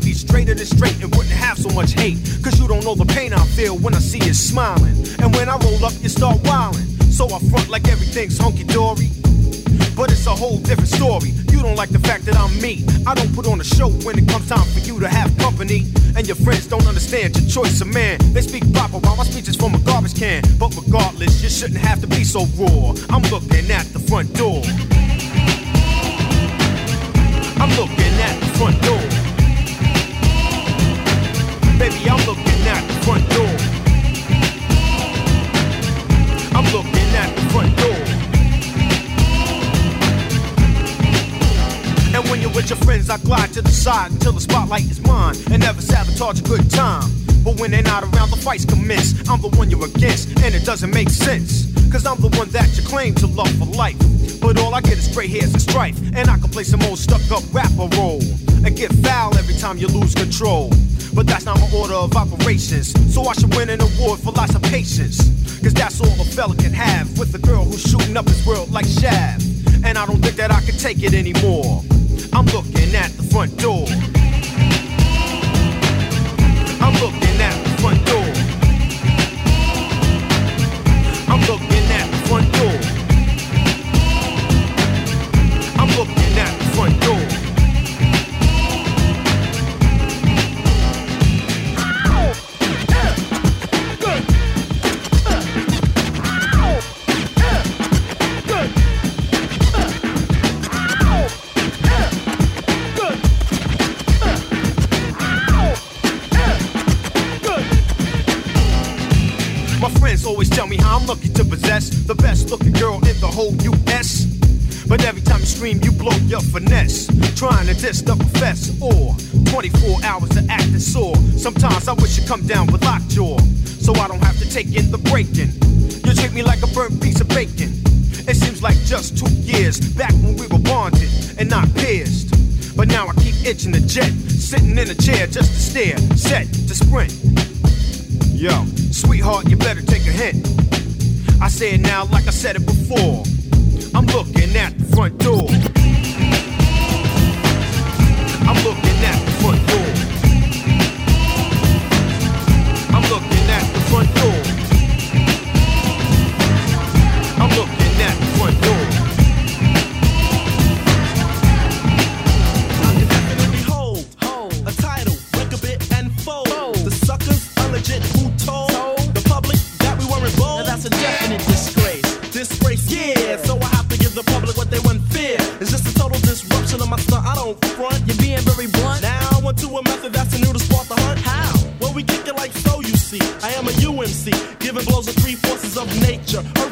you'd be straighter than straight and wouldn't have so much hate. Cause you don't know the pain I feel when I see you smiling. And when I roll up, you start wilding. So I front like everything's hunky dory. But it's a whole different story. You don't like the fact that I'm me. I don't put on a show when it comes time for you to have company. And your friends don't understand your choice of man. They speak proper while my speech is from a garbage can. But regardless, you shouldn't have to be so raw. I'm looking at the front door. I'm looking at the front door. I'm looking at the front door. I'm looking at the front door. And when you're with your friends, I glide to the side until the spotlight is mine and never sabotage a good time. But when they're not around, the fights commence. I'm the one you're against, and it doesn't make sense. Cause I'm the one that you claim to love for life. But all I get is gray hairs and strife, and I can play some old stuck up rapper role and get foul every time you lose control. But that's not my order of operations, so I should win an award for lots of patience. Cause that's all a fella can have with a girl who's shooting up his world like Shaft. And I don't think that I can take it anymore. I'm looking at the front door. I'm looking at girl in whole US. But every time you scream, you blow your finesse. Trying to diss the profess or 24 hours of acting sore. Sometimes I wish you'd come down with lockjaw so I don't have to take in the breaking. You treat me like a burnt piece of bacon. It seems like just two years back when we were bonded and not pierced. But now I keep itching the jet, sitting in a chair just to stare, set to sprint. Yo, sweetheart, you better take a hint. I say it now like I said it before. I'm looking at the front door. I'm looking at the front door. Giving blows of three forces of nature.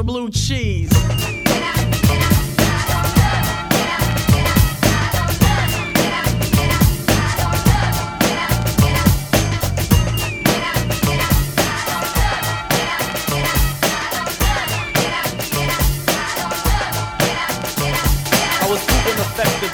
For blue cheese.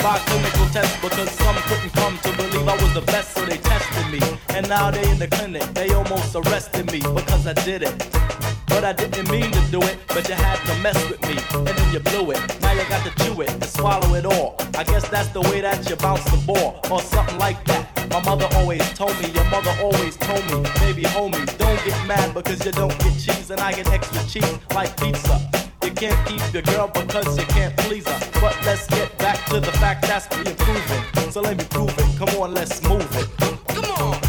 By clinical tests because some couldn't come to believe I was the best, so they tested me. And now they in the clinic, they almost arrested me because I did it. But I didn't mean to do it, but you had to mess with me, and then you blew it. Now you got to chew it and swallow it all. I guess that's the way that you bounce the ball, or something like that. My mother always told me, your mother always told me, baby homie, don't get mad because you don't get cheese, and I get extra cheese like pizza. You can't keep your girl because you can't please her. But let's get back to the fact that's we improving. So let me prove it. Come on, let's move it. Come on.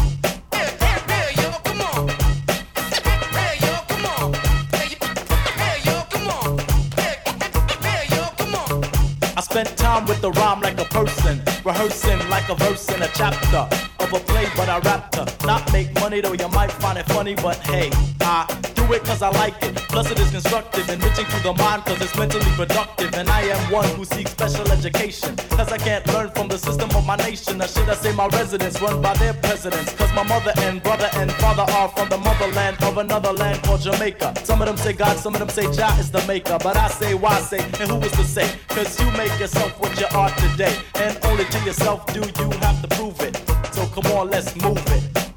Spent time with the rhyme like a person, rehearsing like a verse in a chapter of a play, but I rapped her. Not make money though, you might find it funny, but hey, I it cause I like it. Plus it is constructive, enriching to the mind cause it's mentally productive. And I am one who seeks special education. Cause I can't learn from the system of my nation. Or should I say my residents run by their presidents? Cause my mother and brother and father are from the motherland of another land called Jamaica. Some of them say God, some of them say Jah is the maker. But I say why say, and who is to say? Cause you make yourself what you are today. And only to yourself do you have to prove it. So come on, let's move it.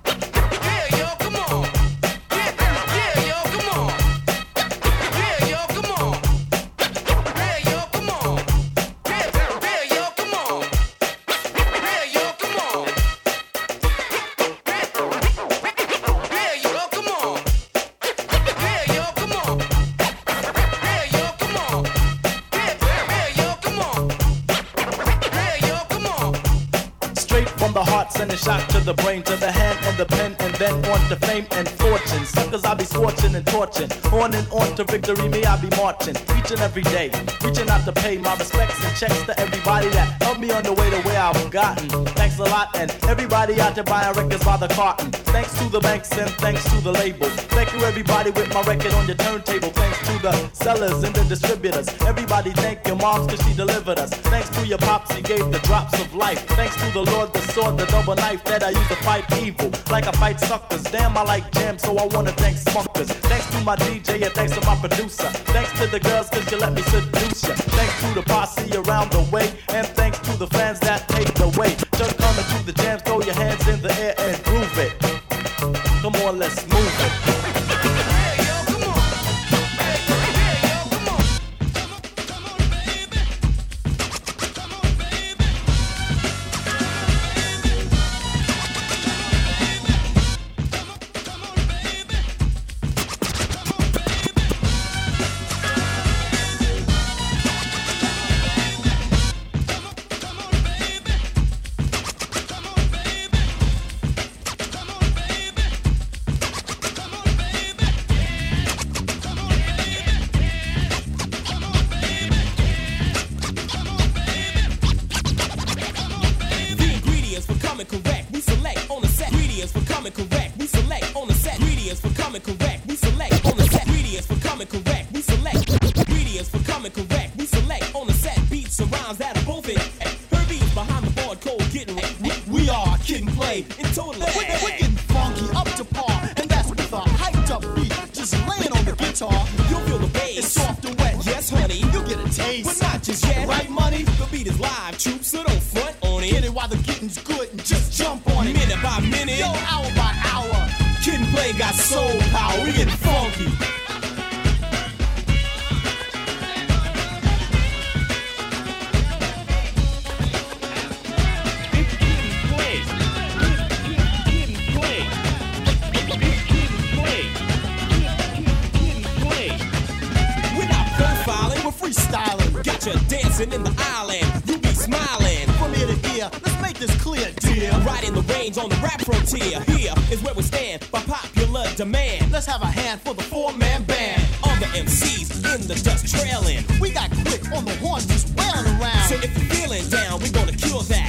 The brain, to the hand and the pen, and then on to fame and fortune. Suckers, I be scorching and torching. On and on to victory, me, I be marching. Each and every day, reaching out to pay my respects and checks to everybody that helped me on the way to where I've gotten. Thanks a lot, and everybody out there buying records by the carton. Thanks to the banks and thanks to the label. Thank you, everybody, with my record on your turntable. Thanks to the sellers and the distributors. Everybody, thank your moms, cause she delivered us. Thanks to your pops, he gave the drops of life. Thanks to the Lord, the sword, the double knife that I use to fight evil. Like I fight suckers. Damn, I like jam, so I wanna thank Smuckers. Thanks to my DJ and thanks to my producer. Thanks to the girls, cause you let me seduce ya. Thanks to the posse around the way. And thanks to the fans that take the way. Just coming to the jam, throw your hands in the air and groove it. Come on, let's move it. on it. Get it while the getting's good and just jump on it. Minute by minute, yo, hour by hour. Kid and Play got soul power. We getting funky. dancing in the aisle path clear, dear. Riding the reins on the rap frontier. Here is where we stand by popular demand. Let's have a hand for the four-man band. All the MCs in the dust trailing. We got quick on the horns just wailing around. So if you're feeling down, we're gonna cure that.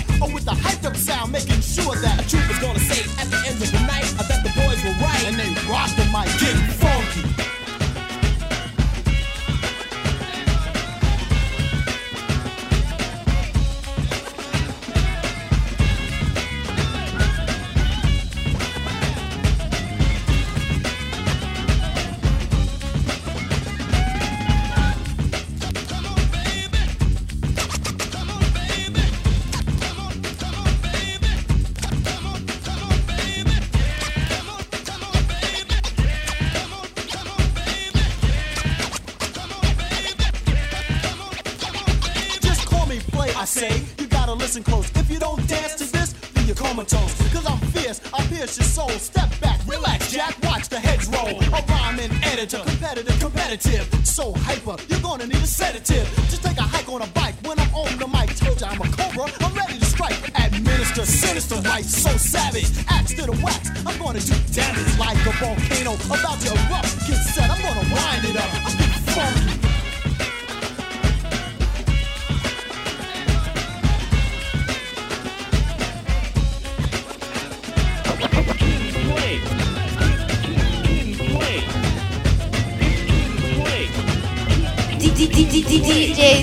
If you don't dance to this, then you're comatose. Cause I'm fierce, I pierce your soul. Step back, relax, Jack, watch the heads roll. A rhyming editor, competitive, competitive. So hyper, you're gonna need a sedative. Just take a hike on a bike when I'm on the mic. Told ya I'm a cobra, I'm ready to strike. Administer sinister right, so savage. Axe to the wax, I'm gonna do damage like a volcano about to erupt. Get set, I'm gonna wind it up. I'm funky. DJ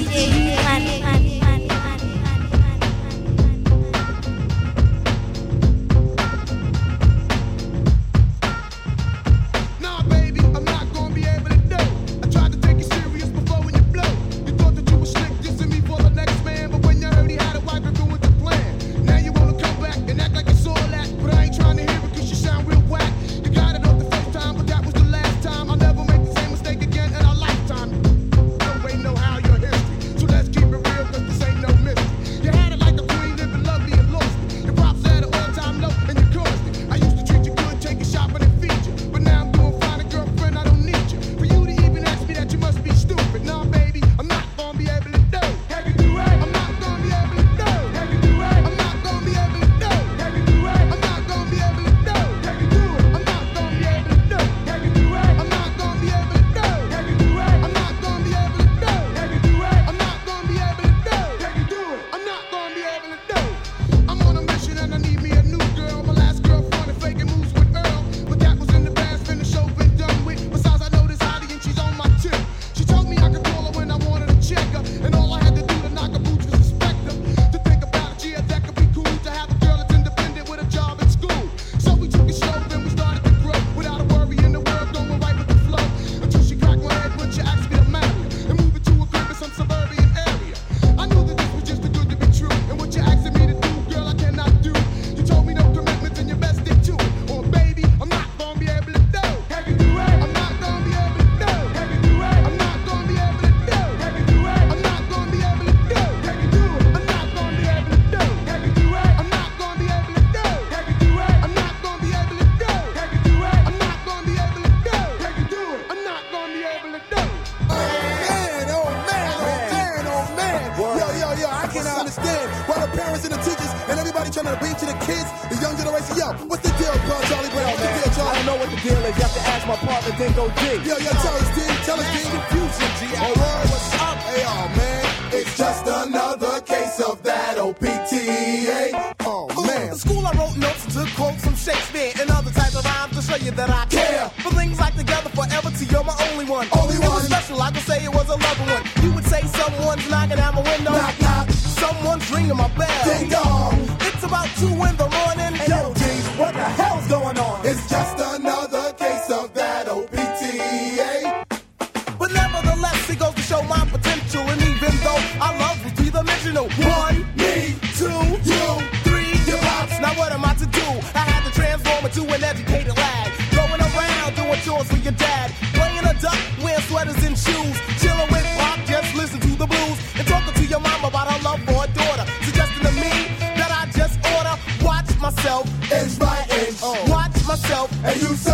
In school, I wrote notes and took quotes from Shakespeare and other types of rhymes to show you that I care. For things like Together Forever, to you're my only one. Only it one. special, I could say it was a loved one. You would say someone's knocking at my window. Knock, knock. Someone's ringing my bell. Ding dong. It's about two in the morning. And yo, James, what the hell's going on? It's just another. and you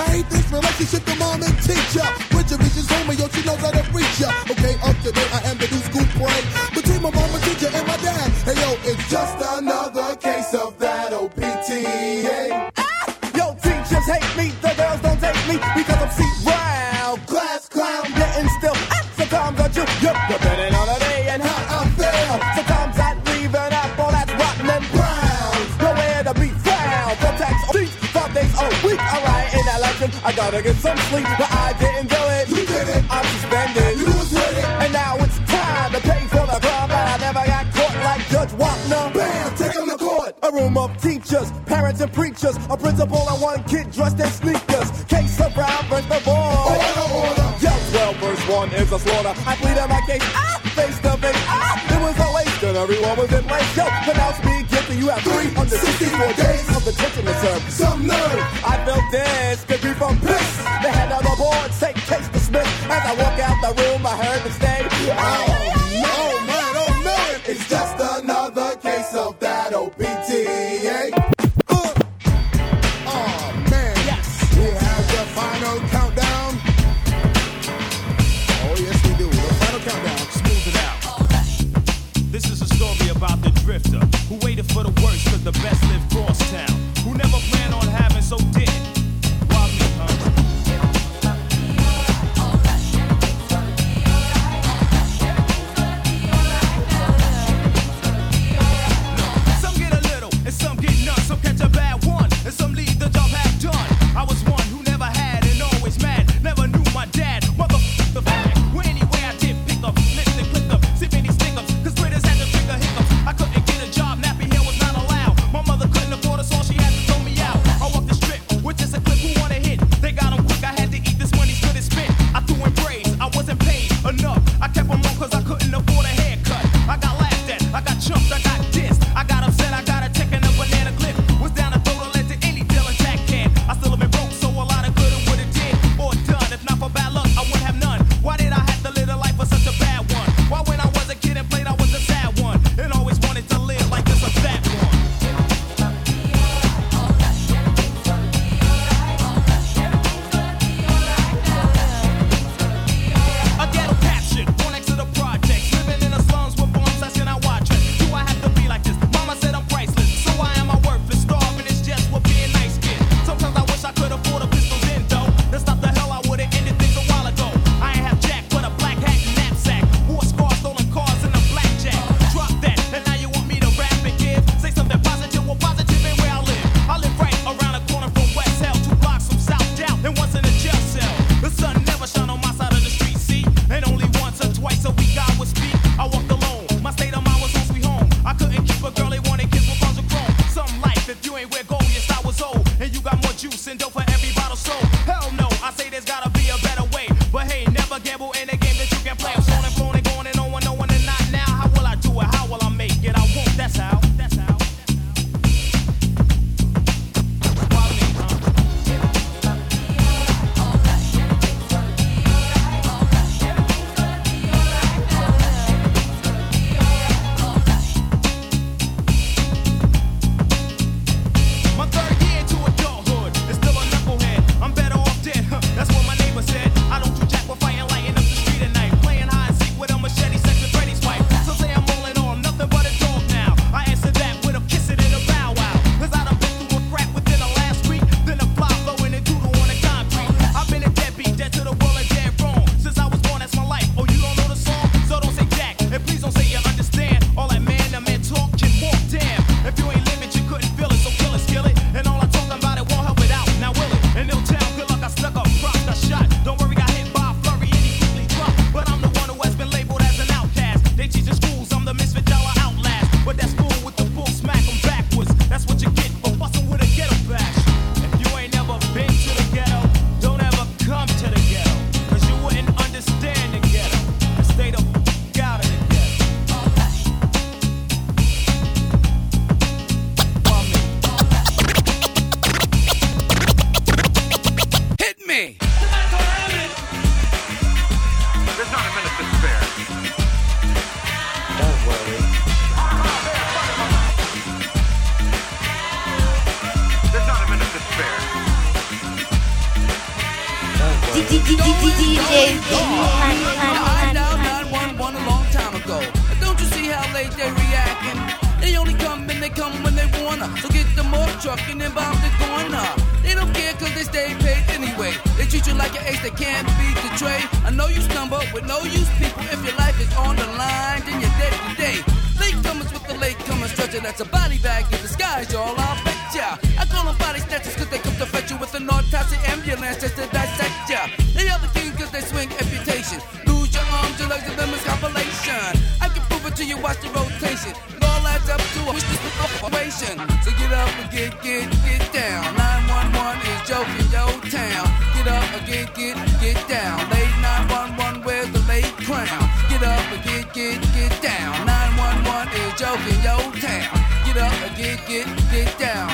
I hate this relationship. gotta get some sleep, but I didn't do it. You did it. I'm suspended. You was with it. And now it's time to pay for the crime that I never got caught like Judge Wapner. Bam, take him to court. A room of teachers, parents and preachers, a principal and one kid dressed in sneakers. Case of Brown versus the boy. Order, order. Yo, 12 verse 1 is a slaughter. I plead in my case. I face to face. I, it was always good. Everyone was in place. Yo, pronounce me guilty. You have 364 days of detention to serve. Some nerve. I felt this could be They that can't be betrayed. I know you stumble with no use, people. If your life is on the line, then you're dead today. Late comers with the late comers, stretching that's a body bag in disguise, y'all. I'll bet ya. I call them body snatchers, cause they come to fetch you with an autopsy ambulance just to die. in your town. Get up and get, get, get down.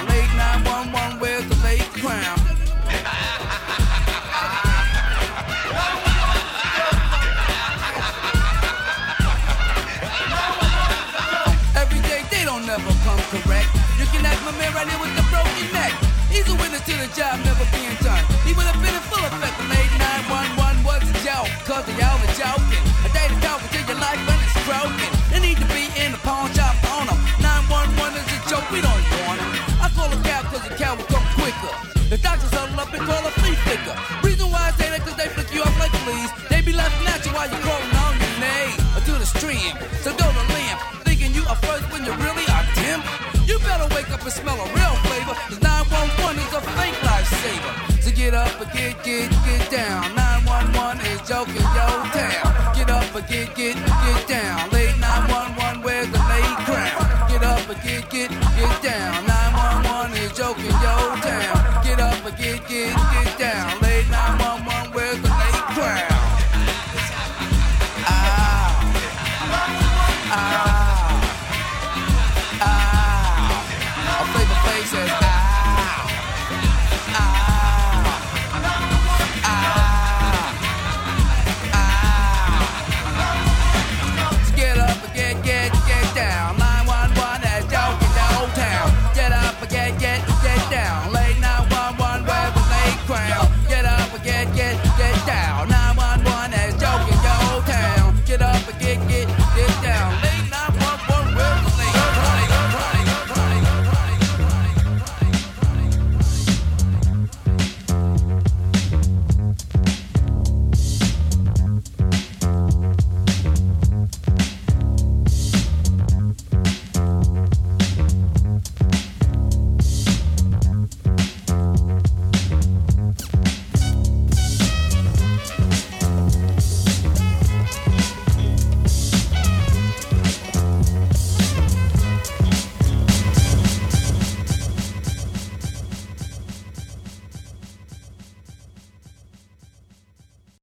get, get down. 911 is joking, yo, damn. Get up and get, get, get down.